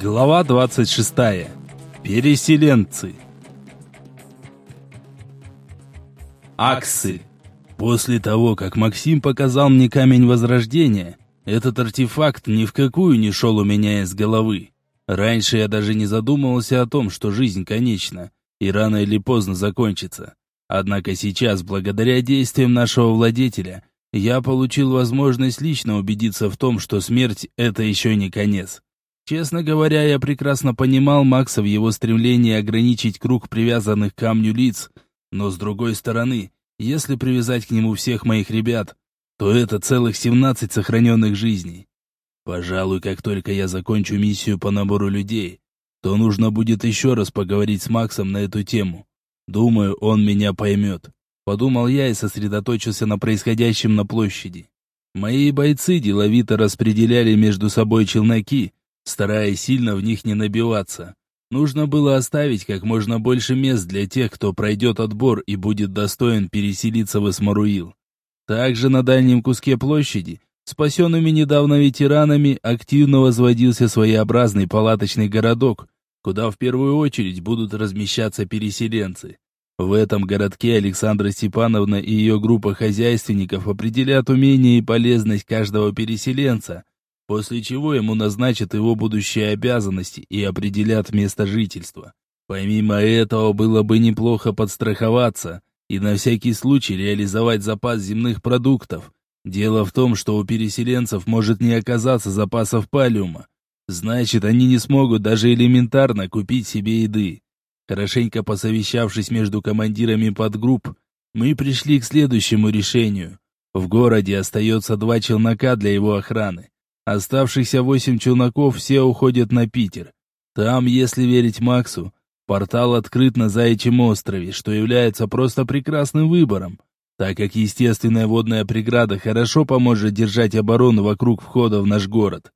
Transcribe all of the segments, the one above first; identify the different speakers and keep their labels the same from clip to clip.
Speaker 1: Глава 26. Переселенцы. Аксы. После того, как Максим показал мне камень возрождения, этот артефакт ни в какую не шел у меня из головы. Раньше я даже не задумывался о том, что жизнь конечна и рано или поздно закончится. Однако сейчас, благодаря действиям нашего владетеля, я получил возможность лично убедиться в том, что смерть — это еще не конец. Честно говоря, я прекрасно понимал Макса в его стремлении ограничить круг привязанных к камню лиц, но с другой стороны, если привязать к нему всех моих ребят, то это целых 17 сохраненных жизней. Пожалуй, как только я закончу миссию по набору людей, то нужно будет еще раз поговорить с Максом на эту тему. Думаю, он меня поймет. Подумал я и сосредоточился на происходящем на площади. Мои бойцы деловито распределяли между собой челноки, стараясь сильно в них не набиваться. Нужно было оставить как можно больше мест для тех, кто пройдет отбор и будет достоин переселиться в Эсмаруил. Также на дальнем куске площади, спасенными недавно ветеранами, активно возводился своеобразный палаточный городок, куда в первую очередь будут размещаться переселенцы. В этом городке Александра Степановна и ее группа хозяйственников определят умение и полезность каждого переселенца – после чего ему назначат его будущие обязанности и определят место жительства. Помимо этого, было бы неплохо подстраховаться и на всякий случай реализовать запас земных продуктов. Дело в том, что у переселенцев может не оказаться запасов палиума. Значит, они не смогут даже элементарно купить себе еды. Хорошенько посовещавшись между командирами подгрупп, мы пришли к следующему решению. В городе остается два челнока для его охраны. Оставшихся восемь челноков все уходят на Питер. Там, если верить Максу, портал открыт на Заячьем острове, что является просто прекрасным выбором, так как естественная водная преграда хорошо поможет держать оборону вокруг входа в наш город.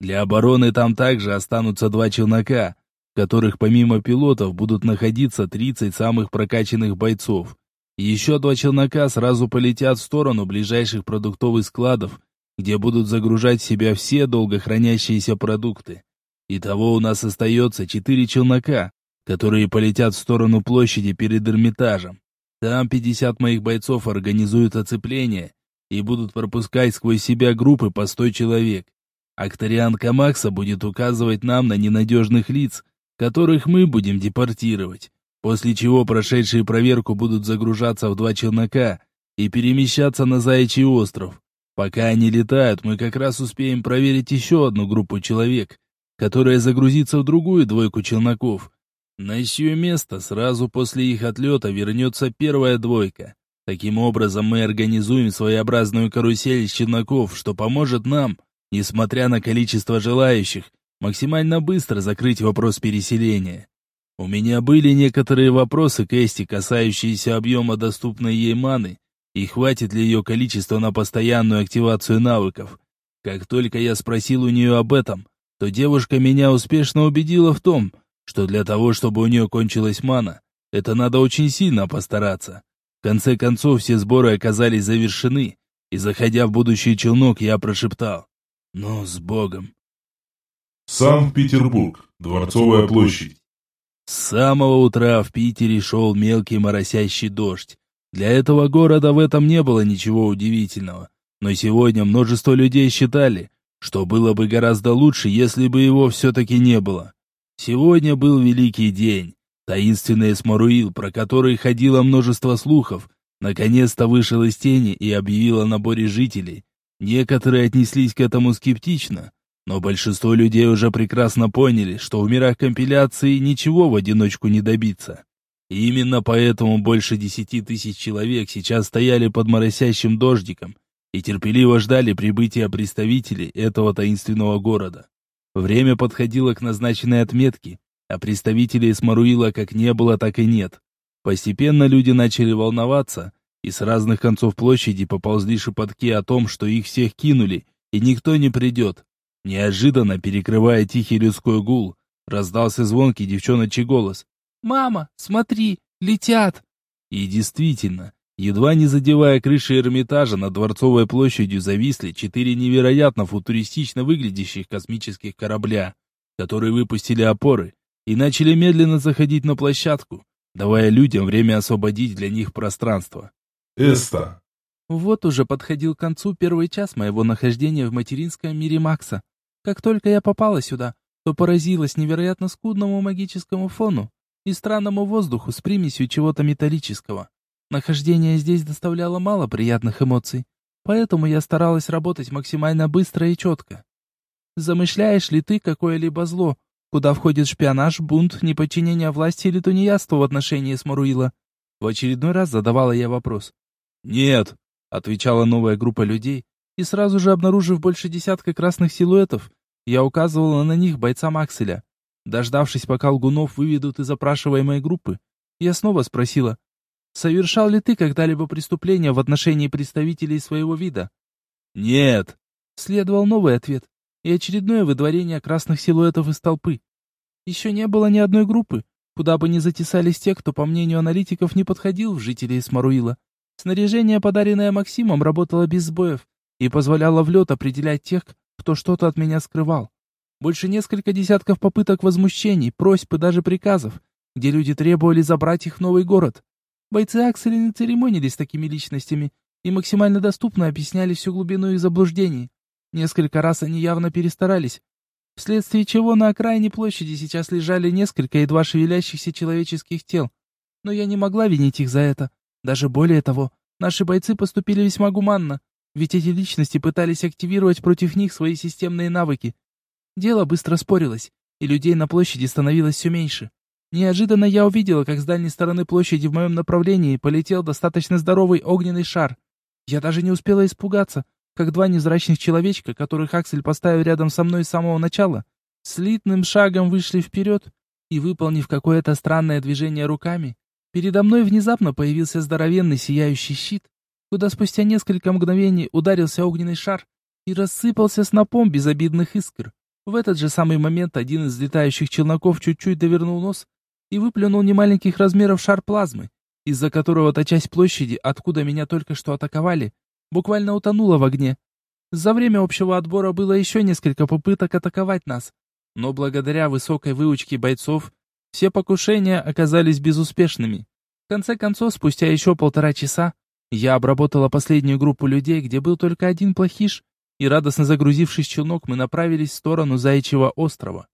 Speaker 1: Для обороны там также останутся два челнока, в которых помимо пилотов будут находиться 30 самых прокачанных бойцов. Еще два челнока сразу полетят в сторону ближайших продуктовых складов, где будут загружать в себя все долго хранящиеся продукты. Итого у нас остается четыре челнока, которые полетят в сторону площади перед Эрмитажем. Там 50 моих бойцов организуют оцепление и будут пропускать сквозь себя группы по 100 человек. Акторианка Макса будет указывать нам на ненадежных лиц, которых мы будем депортировать, после чего прошедшие проверку будут загружаться в два челнока и перемещаться на Заячий остров, Пока они летают, мы как раз успеем проверить еще одну группу человек, которая загрузится в другую двойку челноков. На чье место сразу после их отлета вернется первая двойка. Таким образом, мы организуем своеобразную карусель из челноков, что поможет нам, несмотря на количество желающих, максимально быстро закрыть вопрос переселения. У меня были некоторые вопросы к Эсти, касающиеся объема доступной ей маны, и хватит ли ее количества на постоянную активацию навыков. Как только я спросил у нее об этом, то девушка меня успешно убедила в том, что для того, чтобы у нее кончилась мана, это надо очень сильно постараться. В конце концов, все сборы оказались завершены, и, заходя в будущий челнок, я прошептал «Ну, с Богом!»
Speaker 2: Санкт-Петербург, Дворцовая площадь.
Speaker 1: С самого утра в Питере шел мелкий моросящий дождь, для этого города в этом не было ничего удивительного. Но сегодня множество людей считали, что было бы гораздо лучше, если бы его все-таки не было. Сегодня был великий день. Таинственный Эсмаруил, про который ходило множество слухов, наконец-то вышел из тени и объявил о наборе жителей. Некоторые отнеслись к этому скептично, но большинство людей уже прекрасно поняли, что в мирах компиляции ничего в одиночку не добиться. Именно поэтому больше десяти тысяч человек сейчас стояли под моросящим дождиком и терпеливо ждали прибытия представителей этого таинственного города. Время подходило к назначенной отметке, а представителей Смаруила как не было, так и нет. Постепенно люди начали волноваться, и с разных концов площади поползли шепотки о том, что их всех кинули, и никто не придет. Неожиданно, перекрывая тихий людской гул, раздался звонкий девчоночий голос. «Мама, смотри, летят!» И действительно, едва не задевая крыши Эрмитажа, над Дворцовой площадью зависли четыре невероятно футуристично выглядящих космических корабля. которые выпустили опоры и начали медленно заходить на площадку, давая людям время освободить для них пространство.
Speaker 2: Эста.
Speaker 3: Вот уже подходил к концу первый час моего нахождения в материнском мире Макса. Как только я попала сюда, то поразилась невероятно скудному магическому фону и странному воздуху с примесью чего-то металлического. Нахождение здесь доставляло мало приятных эмоций, поэтому я старалась работать максимально быстро и четко. Замышляешь ли ты какое-либо зло, куда входит шпионаж, бунт, неподчинение власти или тунеядство в отношении Смаруила? В очередной раз задавала я вопрос.
Speaker 1: «Нет», — отвечала новая группа людей, и сразу же обнаружив больше десятка красных силуэтов, я указывала на них бойцам Акселя. Дождавшись, пока лгунов выведут из опрашиваемой группы, я снова спросила, «Совершал ли ты когда-либо преступление в отношении представителей своего вида?» «Нет», — следовал новый ответ, и очередное выдворение красных силуэтов из толпы. Еще не было ни одной группы, куда бы ни затесались те, кто, по мнению аналитиков, не подходил в жителей Смаруила. Снаряжение, подаренное Максимом, работало без сбоев и позволяло в лед определять тех, кто что-то от меня скрывал. Больше несколько десятков попыток возмущений, просьб и даже приказов, где люди требовали забрать их в новый город. Бойцы Акселя не церемонились такими личностями и максимально доступно объясняли всю глубину их заблуждений. Несколько раз они явно перестарались, вследствие чего на окраине площади сейчас лежали несколько едва шевелящихся человеческих тел. Но я не могла винить их за это. Даже более того, наши бойцы поступили весьма гуманно, ведь эти личности пытались активировать против них свои системные навыки. Дело быстро спорилось, и людей на площади становилось все меньше. Неожиданно я увидела, как с дальней стороны площади в моем направлении полетел достаточно здоровый огненный шар. Я даже не успела испугаться, как два невзрачных человечка, которых Аксель поставил рядом со мной с самого начала, слитным шагом вышли вперед и, выполнив какое-то странное движение руками, передо мной внезапно появился здоровенный сияющий щит, куда спустя несколько мгновений ударился огненный шар и рассыпался снопом безобидных искр. В этот же самый момент один из летающих челноков чуть-чуть довернул нос и выплюнул немаленьких размеров шар плазмы, из-за которого та часть площади, откуда меня только что атаковали, буквально утонула в огне. За время общего отбора было еще несколько попыток атаковать нас, но благодаря высокой выучке бойцов все покушения оказались безуспешными. В конце концов, спустя еще полтора часа, я обработала последнюю группу людей, где был только один плохиш, и радостно загрузившись в челнок, мы направились в сторону Заячьего острова.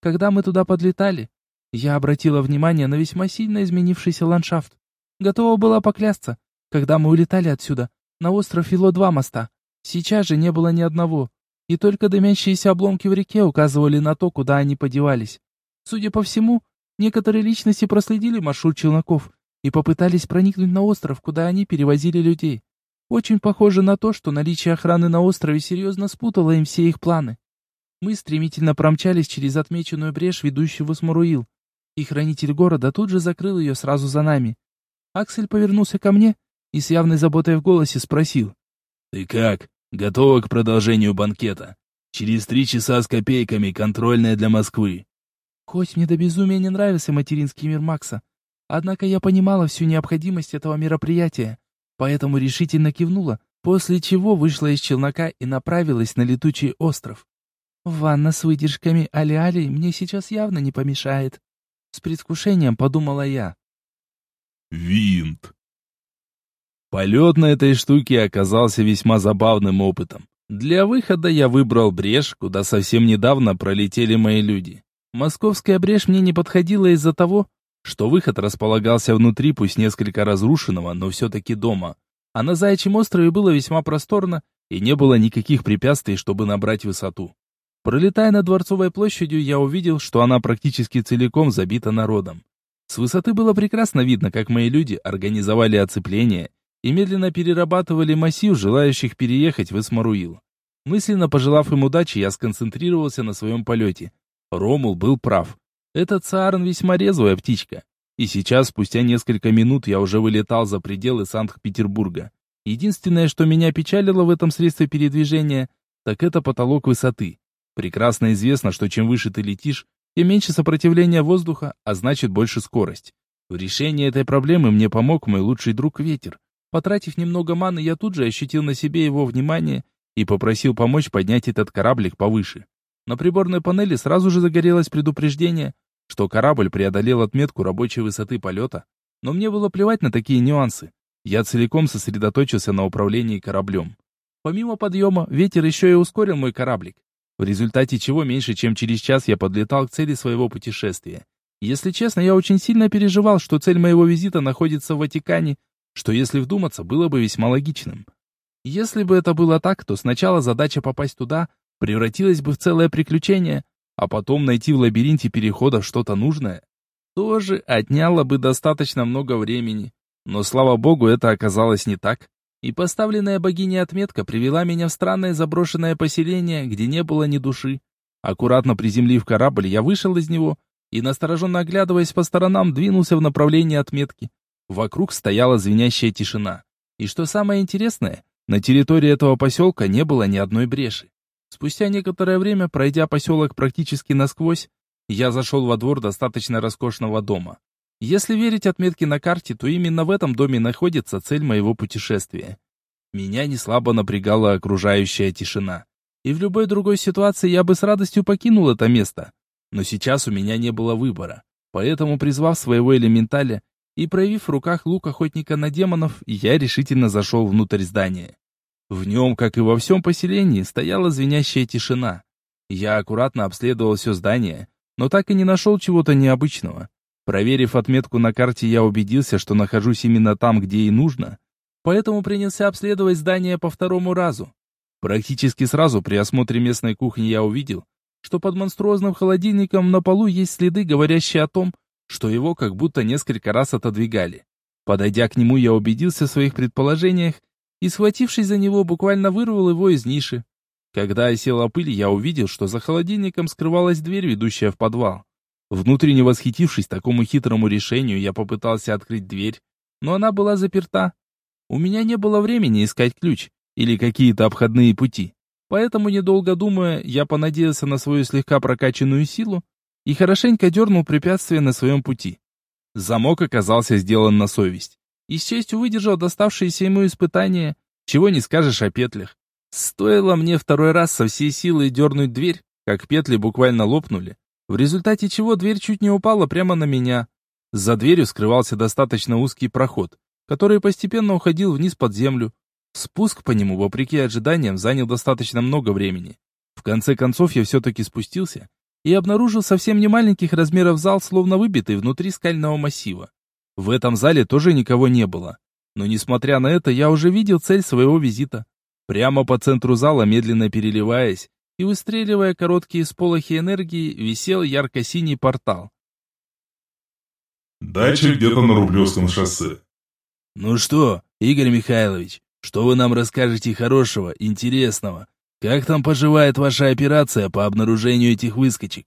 Speaker 1: Когда мы туда подлетали, я обратила внимание на весьма сильно изменившийся ландшафт. Готова была поклясться, когда мы улетали отсюда, на остров вело два моста. Сейчас же не было ни одного, и только дымящиеся обломки в реке указывали на то, куда они подевались. Судя по всему, некоторые личности проследили маршрут челноков и попытались проникнуть на остров, куда они перевозили людей. Очень похоже на то, что наличие охраны на острове серьезно спутало им все их планы. Мы стремительно промчались через отмеченную брешь, ведущую в Смуруил, и хранитель города тут же закрыл ее сразу за нами. Аксель повернулся ко мне и с явной заботой в голосе спросил. «Ты как? Готова к продолжению банкета? Через три часа с копейками контрольная для Москвы».
Speaker 3: Хоть мне до безумия не нравился материнский мир Макса, Однако я понимала всю необходимость этого мероприятия, поэтому решительно кивнула, после чего вышла из челнока и направилась на летучий остров. Ванна с выдержками али-али мне сейчас явно не помешает. С предвкушением подумала я.
Speaker 2: Винт.
Speaker 1: Полет на этой штуке оказался весьма забавным опытом. Для выхода я выбрал брешь, куда совсем недавно пролетели мои люди. Московская брешь мне не подходила из-за того, что выход располагался внутри, пусть несколько разрушенного, но все-таки дома. А на Заячьем острове было весьма просторно, и не было никаких препятствий, чтобы набрать высоту. Пролетая над Дворцовой площадью, я увидел, что она практически целиком забита народом. С высоты было прекрасно видно, как мои люди организовали оцепление и медленно перерабатывали массив желающих переехать в Эсмаруил. Мысленно пожелав им удачи, я сконцентрировался на своем полете. Ромул был прав. Этот Саарн весьма резвая птичка. И сейчас, спустя несколько минут, я уже вылетал за пределы Санкт-Петербурга. Единственное, что меня печалило в этом средстве передвижения, так это потолок высоты. Прекрасно известно, что чем выше ты летишь, тем меньше сопротивления воздуха, а значит больше скорость. В решении этой проблемы мне помог мой лучший друг Ветер. Потратив немного маны, я тут же ощутил на себе его внимание и попросил помочь поднять этот кораблик повыше.
Speaker 3: На приборной панели сразу же загорелось предупреждение, что корабль преодолел отметку рабочей высоты полета. Но мне было плевать на такие нюансы. Я целиком сосредоточился на управлении кораблем. Помимо подъема, ветер еще и ускорил мой кораблик. В результате чего меньше чем через час я подлетал к цели своего путешествия. Если честно, я очень сильно переживал, что цель моего визита находится в Ватикане, что, если вдуматься, было бы весьма логичным. Если бы это было так, то сначала задача попасть туда превратилась бы в целое приключение, а потом найти в лабиринте переходов что-то нужное, тоже отняло бы достаточно много времени. Но, слава богу, это оказалось не так. И поставленная богиней отметка привела меня в странное заброшенное поселение, где не было ни души. Аккуратно приземлив корабль, я вышел из него и, настороженно оглядываясь по сторонам, двинулся в направлении отметки. Вокруг стояла звенящая тишина. И что самое интересное, на территории этого поселка не было ни одной бреши. Спустя некоторое время, пройдя поселок практически насквозь, я зашел во двор достаточно роскошного дома. Если верить отметке на карте, то именно в этом доме находится цель моего путешествия. Меня не слабо напрягала окружающая тишина. И в любой другой ситуации я бы с радостью покинул это место. Но сейчас у меня не было выбора. Поэтому, призвав своего элементаля и проявив в руках лук охотника на демонов, я решительно зашел внутрь здания. В нем, как и во всем поселении, стояла звенящая тишина. Я аккуратно обследовал все здание, но так и не нашел чего-то необычного. Проверив отметку на карте, я убедился, что нахожусь именно там, где и нужно, поэтому принялся обследовать здание по второму разу. Практически сразу при осмотре местной кухни я увидел, что под монструозным холодильником на полу есть следы, говорящие о том, что его как будто несколько раз отодвигали. Подойдя к нему, я убедился в своих предположениях и, схватившись за него, буквально вырвал его из ниши. Когда осела пыль, я увидел, что за холодильником скрывалась дверь, ведущая в подвал. Внутренне восхитившись такому хитрому решению, я попытался открыть дверь, но она была заперта. У меня не было времени искать ключ или какие-то обходные пути. Поэтому, недолго думая, я понадеялся на свою слегка прокачанную силу и хорошенько дернул препятствие на своем пути. Замок оказался сделан на совесть и с честью выдержал доставшиеся ему испытания, чего не скажешь о петлях. Стоило мне второй раз со всей силы дернуть дверь, как петли буквально лопнули, в результате чего дверь чуть не упала прямо на меня. За дверью скрывался достаточно узкий проход, который постепенно уходил вниз под землю. Спуск по нему, вопреки ожиданиям, занял достаточно много времени. В конце концов я все-таки спустился и обнаружил совсем не маленьких размеров зал, словно выбитый внутри скального массива. В этом зале тоже никого не было. Но несмотря на это, я уже видел цель своего визита. Прямо по центру зала, медленно переливаясь и выстреливая короткие сполохи энергии, висел ярко-синий портал.
Speaker 2: Дача где-то на Рублевском шоссе.
Speaker 1: «Ну что, Игорь Михайлович, что вы нам расскажете хорошего, интересного? Как там поживает ваша операция по обнаружению этих выскочек?»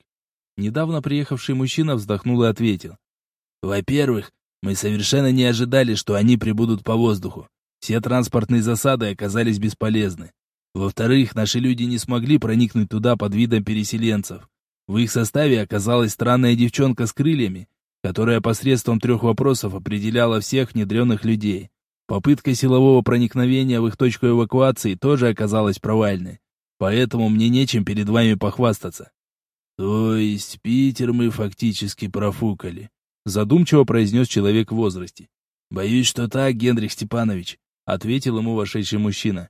Speaker 3: Недавно приехавший мужчина вздохнул и ответил.
Speaker 1: «Во-первых, мы совершенно не ожидали, что они прибудут по воздуху. Все транспортные засады оказались бесполезны. Во-вторых, наши люди не смогли проникнуть туда под видом переселенцев. В их составе оказалась странная девчонка с крыльями, которая посредством трех вопросов определяла всех внедренных людей. Попытка силового проникновения в их точку эвакуации тоже оказалась провальной. Поэтому мне нечем перед вами похвастаться. То есть Питер мы фактически профукали задумчиво произнес человек в возрасте. «Боюсь, что так, Генрих Степанович», — ответил ему вошедший мужчина.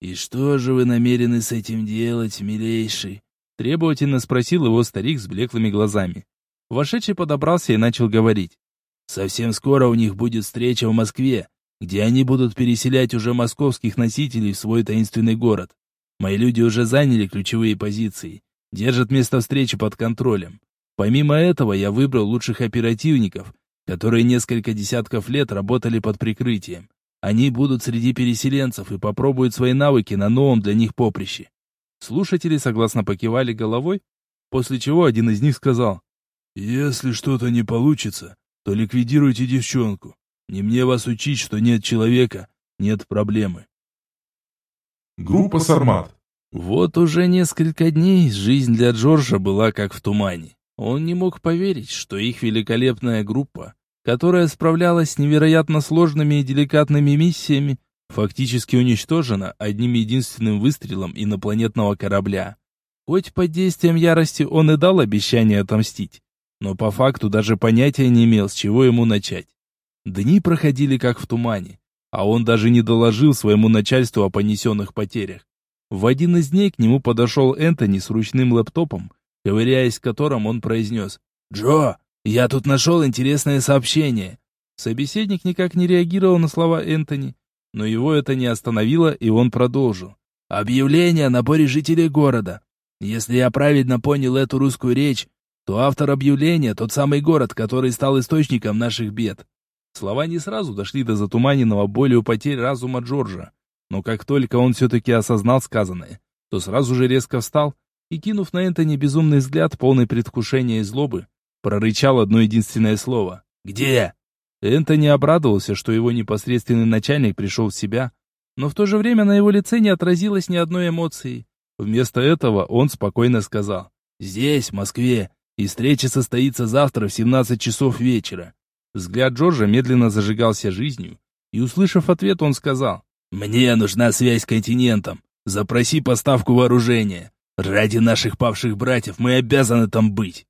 Speaker 1: «И что же вы намерены с этим делать, милейший?» Требовательно спросил его старик с блеклыми глазами. Вошедший подобрался и начал говорить. «Совсем скоро у них будет встреча в Москве, где они будут переселять уже московских носителей в свой таинственный город. Мои люди уже заняли ключевые позиции, держат место встречи под контролем. Помимо этого, я выбрал лучших оперативников, которые несколько десятков лет работали под прикрытием. Они будут среди переселенцев и попробуют свои навыки на новом для них поприще. Слушатели согласно покивали головой, после чего один из них сказал, «Если что-то не получится, то ликвидируйте девчонку. Не мне вас учить, что нет человека, нет проблемы».
Speaker 2: Группа «Сармат».
Speaker 3: Вот уже несколько дней жизнь для Джорджа была как в тумане. Он не мог поверить, что их великолепная группа, которая справлялась с невероятно сложными и деликатными миссиями, фактически уничтожена одним единственным выстрелом инопланетного корабля. Хоть под действием ярости он и дал обещание отомстить, но по факту даже понятия не имел, с чего ему начать. Дни проходили как в тумане, а он даже не доложил своему начальству о понесенных потерях. В один из дней к нему подошел Энтони с ручным лэптопом, ковыряясь которым он произнес «Джо, я тут нашел интересное сообщение». Собеседник никак не реагировал на слова Энтони, но его это не остановило, и он продолжил. «Объявление о наборе жителей города. Если я правильно понял эту русскую речь, то автор объявления — тот самый город, который стал источником наших бед». Слова не сразу дошли до затуманенного болью потерь разума Джорджа, но как только он все-таки осознал сказанное, то сразу же резко встал и, кинув на Энтони безумный взгляд, полный предвкушения и злобы, прорычал одно единственное слово «Где?». Энтони обрадовался, что его непосредственный начальник пришел в себя, но в то же время на его лице не отразилось ни одной эмоции. Вместо этого он спокойно сказал «Здесь, в Москве, и встреча состоится завтра в 17 часов вечера». Взгляд Джорджа медленно зажигался жизнью, и, услышав ответ, он сказал «Мне нужна связь с континентом. Запроси поставку вооружения. Ради наших павших братьев мы обязаны там быть».